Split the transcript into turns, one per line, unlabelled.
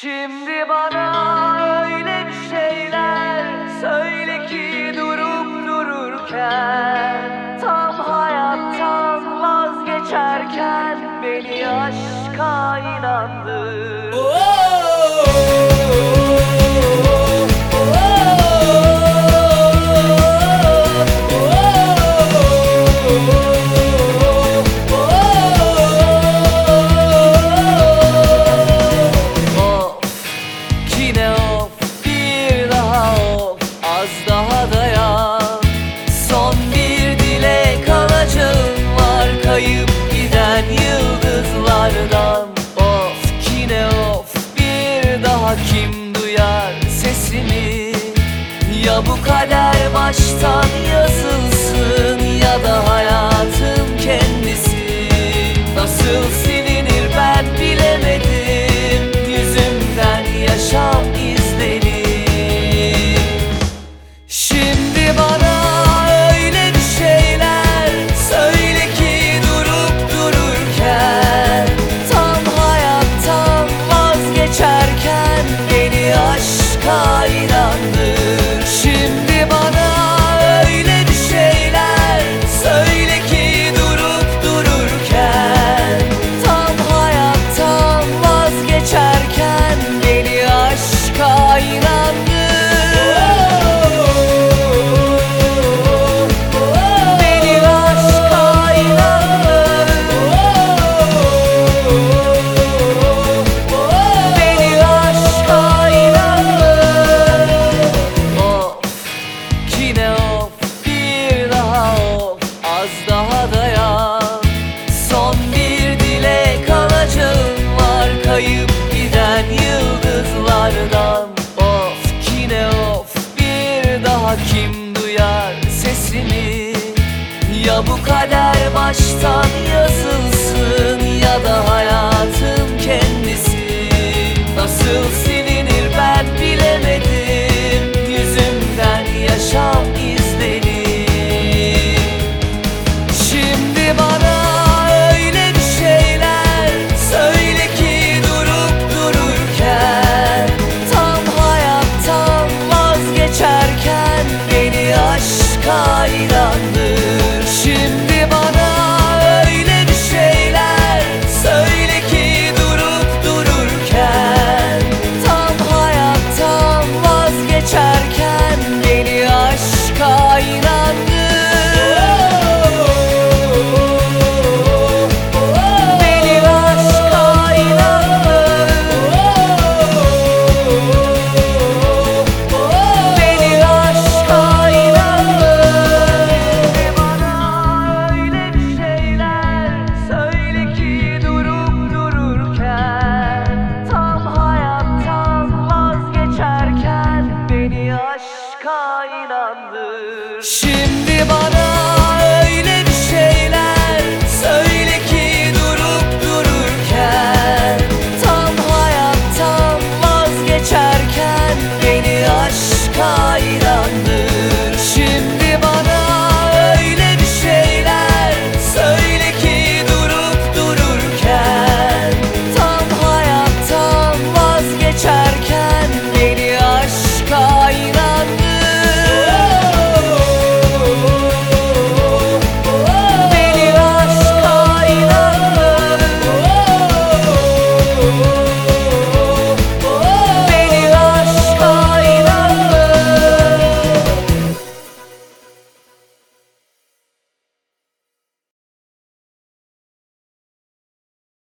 Şimdi bana öyle bir şeyler söyle ki durup dururken Tam hayattan vazgeçerken beni aşka inandır oh! bu kader baştan ya kim duyar sesimi? Ya bu kader baştan yazılsın Ya da hayatın kendisi? Nasıl silinir ben bilemedim. Yüzümden yaşam 愛だ